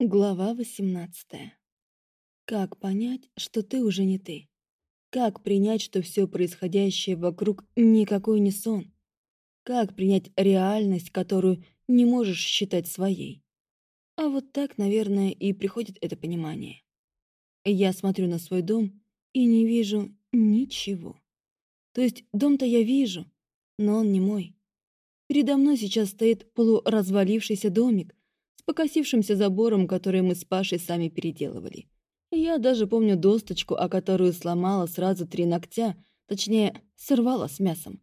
Глава 18. Как понять, что ты уже не ты? Как принять, что все происходящее вокруг никакой не сон? Как принять реальность, которую не можешь считать своей? А вот так, наверное, и приходит это понимание. Я смотрю на свой дом и не вижу ничего. То есть дом-то я вижу, но он не мой. Передо мной сейчас стоит полуразвалившийся домик, покосившимся забором, который мы с Пашей сами переделывали. Я даже помню досточку, о которую сломала сразу три ногтя, точнее, сорвала с мясом.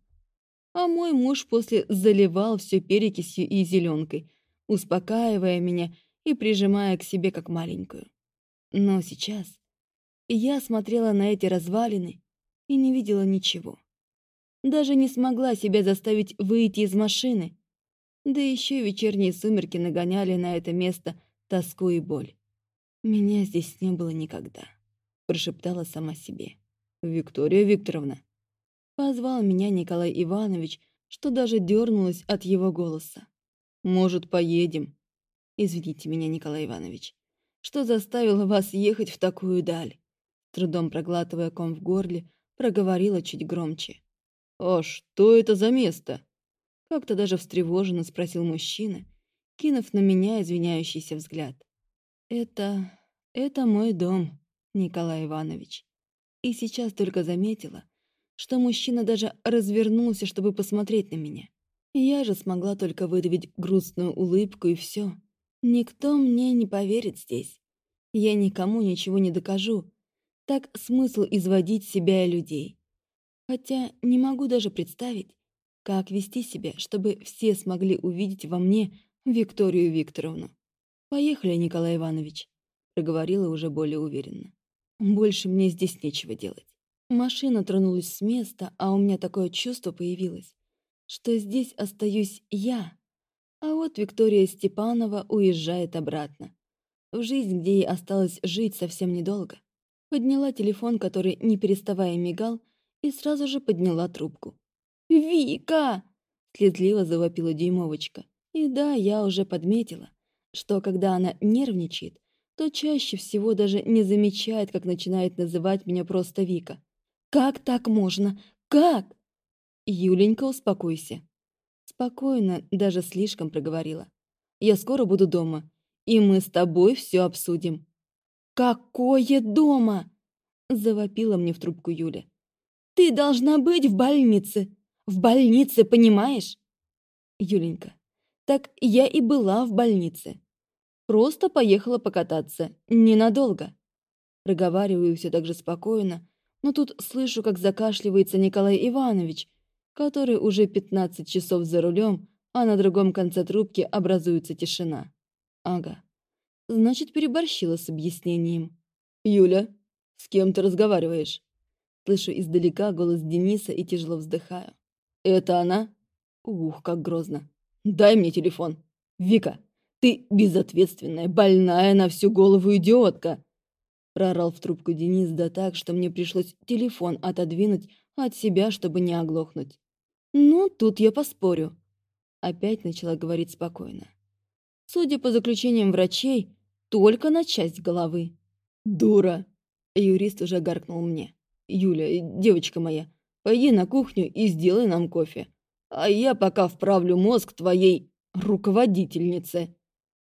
А мой муж после заливал все перекисью и зеленкой, успокаивая меня и прижимая к себе как маленькую. Но сейчас я смотрела на эти развалины и не видела ничего. Даже не смогла себя заставить выйти из машины, да еще вечерние сумерки нагоняли на это место тоску и боль. «Меня здесь не было никогда», — прошептала сама себе. «Виктория Викторовна». Позвал меня Николай Иванович, что даже дернулась от его голоса. «Может, поедем?» «Извините меня, Николай Иванович. Что заставило вас ехать в такую даль?» Трудом проглатывая ком в горле, проговорила чуть громче. «А что это за место?» Как-то даже встревоженно спросил мужчина, кинув на меня извиняющийся взгляд. «Это... это мой дом, Николай Иванович». И сейчас только заметила, что мужчина даже развернулся, чтобы посмотреть на меня. Я же смогла только выдавить грустную улыбку и все. Никто мне не поверит здесь. Я никому ничего не докажу. Так смысл изводить себя и людей. Хотя не могу даже представить, как вести себя, чтобы все смогли увидеть во мне Викторию Викторовну. «Поехали, Николай Иванович», — проговорила уже более уверенно. «Больше мне здесь нечего делать». Машина тронулась с места, а у меня такое чувство появилось, что здесь остаюсь я, а вот Виктория Степанова уезжает обратно. В жизнь, где ей осталось жить совсем недолго. Подняла телефон, который, не переставая, мигал, и сразу же подняла трубку. «Вика!» — слезливо завопила дюймовочка. И да, я уже подметила, что когда она нервничает, то чаще всего даже не замечает, как начинает называть меня просто Вика. «Как так можно? Как?» «Юленька, успокойся». Спокойно, даже слишком проговорила. «Я скоро буду дома, и мы с тобой все обсудим». «Какое дома?» — завопила мне в трубку Юля. «Ты должна быть в больнице. В больнице, понимаешь? Юленька, так я и была в больнице. Просто поехала покататься. Ненадолго. Проговариваю все так же спокойно, но тут слышу, как закашливается Николай Иванович, который уже 15 часов за рулем, а на другом конце трубки образуется тишина. Ага. Значит, переборщила с объяснением. «Юля, с кем ты разговариваешь?» Слышу издалека голос Дениса и тяжело вздыхаю. «Это она?» «Ух, как грозно! Дай мне телефон! Вика, ты безответственная, больная на всю голову идиотка!» Прорал в трубку Денис да так, что мне пришлось телефон отодвинуть от себя, чтобы не оглохнуть. «Ну, тут я поспорю», — опять начала говорить спокойно. «Судя по заключениям врачей, только на часть головы». «Дура!» — юрист уже гаркнул мне. «Юля, девочка моя, Пойди на кухню и сделай нам кофе. А я пока вправлю мозг твоей руководительнице».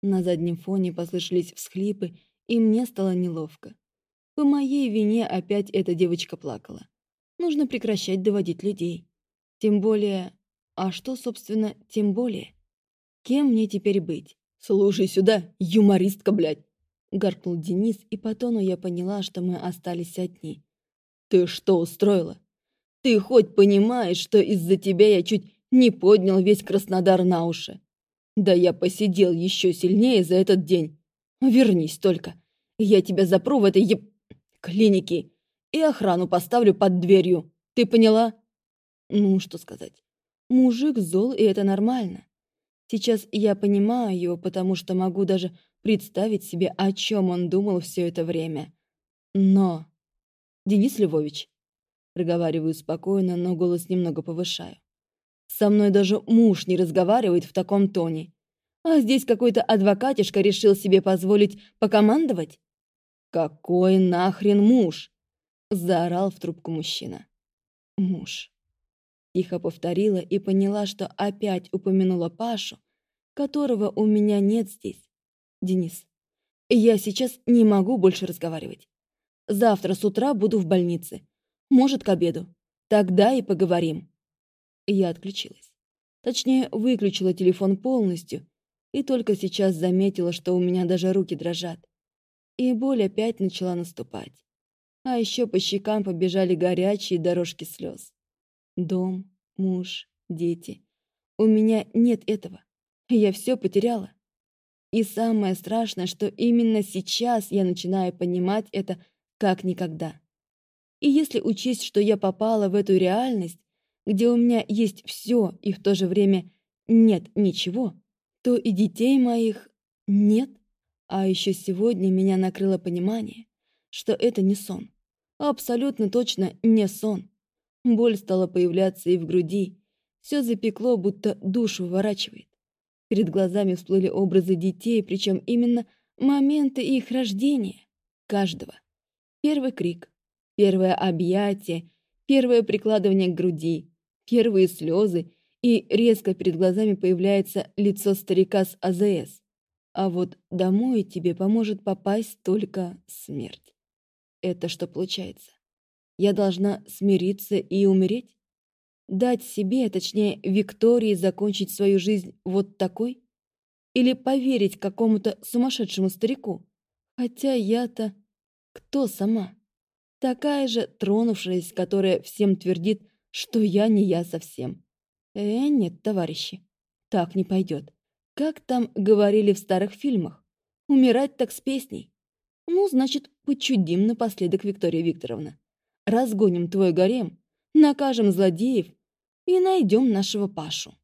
На заднем фоне послышались всхлипы, и мне стало неловко. По моей вине опять эта девочка плакала. Нужно прекращать доводить людей. Тем более... А что, собственно, тем более? Кем мне теперь быть? «Слушай сюда, юмористка, блядь!» Гаркнул Денис, и по тону я поняла, что мы остались одни. «Ты что устроила? Ты хоть понимаешь, что из-за тебя я чуть не поднял весь Краснодар на уши? Да я посидел еще сильнее за этот день. Вернись только. Я тебя запру в этой еб... клинике и охрану поставлю под дверью. Ты поняла? Ну, что сказать. Мужик зол, и это нормально. Сейчас я понимаю его, потому что могу даже представить себе, о чем он думал все это время. Но... Денис Львович, Проговариваю спокойно, но голос немного повышаю. Со мной даже муж не разговаривает в таком тоне. А здесь какой-то адвокатишка решил себе позволить покомандовать? Какой нахрен муж? Заорал в трубку мужчина. Муж. Тихо повторила и поняла, что опять упомянула Пашу, которого у меня нет здесь. Денис, я сейчас не могу больше разговаривать. Завтра с утра буду в больнице. Может, к обеду. Тогда и поговорим. Я отключилась. Точнее, выключила телефон полностью и только сейчас заметила, что у меня даже руки дрожат. И боль опять начала наступать. А еще по щекам побежали горячие дорожки слез. Дом, муж, дети. У меня нет этого. Я все потеряла. И самое страшное, что именно сейчас я начинаю понимать это как никогда. И если учесть, что я попала в эту реальность, где у меня есть все и в то же время нет ничего, то и детей моих нет. А еще сегодня меня накрыло понимание, что это не сон. Абсолютно точно не сон. Боль стала появляться и в груди. Все запекло, будто душу выворачивает. Перед глазами всплыли образы детей, причем именно моменты их рождения. Каждого. Первый крик, первое объятие, первое прикладывание к груди, первые слезы, и резко перед глазами появляется лицо старика с АЗС. А вот домой тебе поможет попасть только смерть. Это что получается? Я должна смириться и умереть? Дать себе, точнее, Виктории закончить свою жизнь вот такой? Или поверить какому-то сумасшедшему старику? Хотя я-то... Кто сама? Такая же тронувшаяся, которая всем твердит, что я не я совсем. Э, нет, товарищи, так не пойдет. Как там говорили в старых фильмах? Умирать так с песней. Ну, значит, почудим напоследок, Виктория Викторовна. Разгоним твой гарем, накажем злодеев и найдем нашего Пашу.